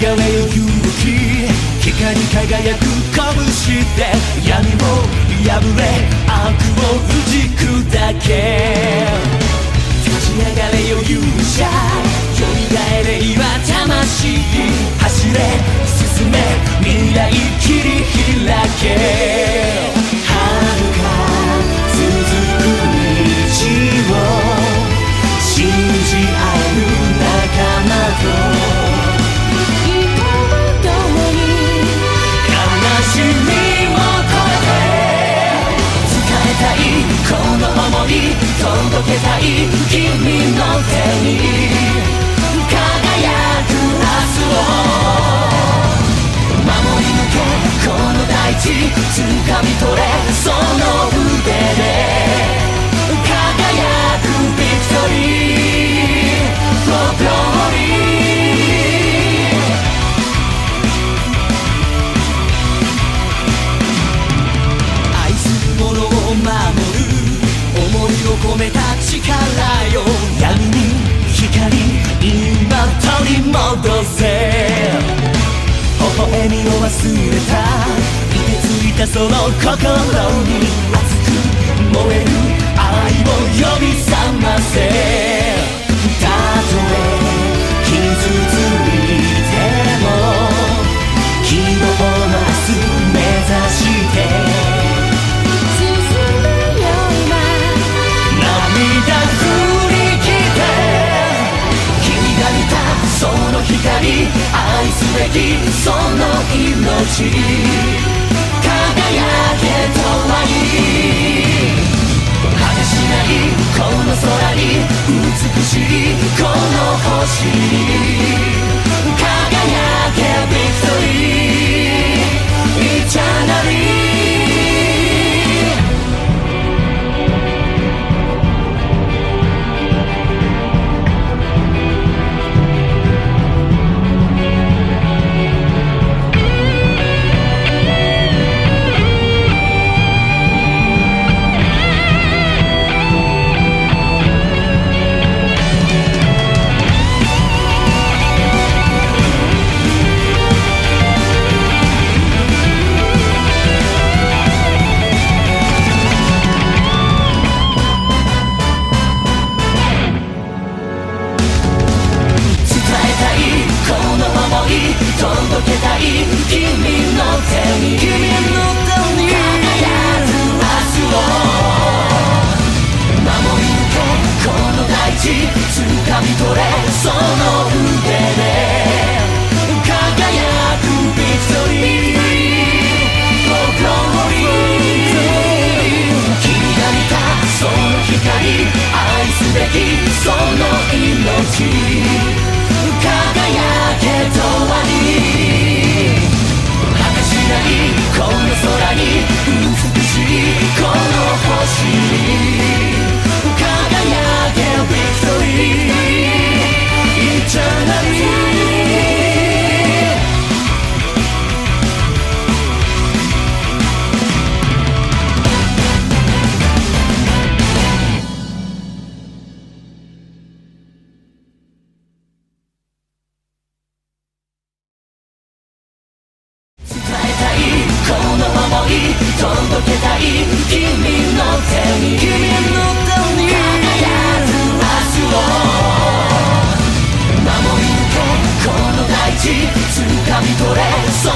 流れよ勇気光り輝く拳で闇を破れ悪を打ち砕け立ち上がれよ勇者蘇れ今魂走れ進め未来切り開け掴み取れその腕で輝くビクトリーの glory 愛する者を守る思いを込めた力よ。闇に光今取り戻せ。微笑みを忘れた。たその心に熱く燃える愛を呼び覚ませたとえ傷ついても希望の明日目指して進むよ今涙振り切って君が見たその光愛すべきその命この空に美しいこの星その命。い。届けたい。君の手に君の手に輝く明日を。守り抜けこの大地掴み取れ。そ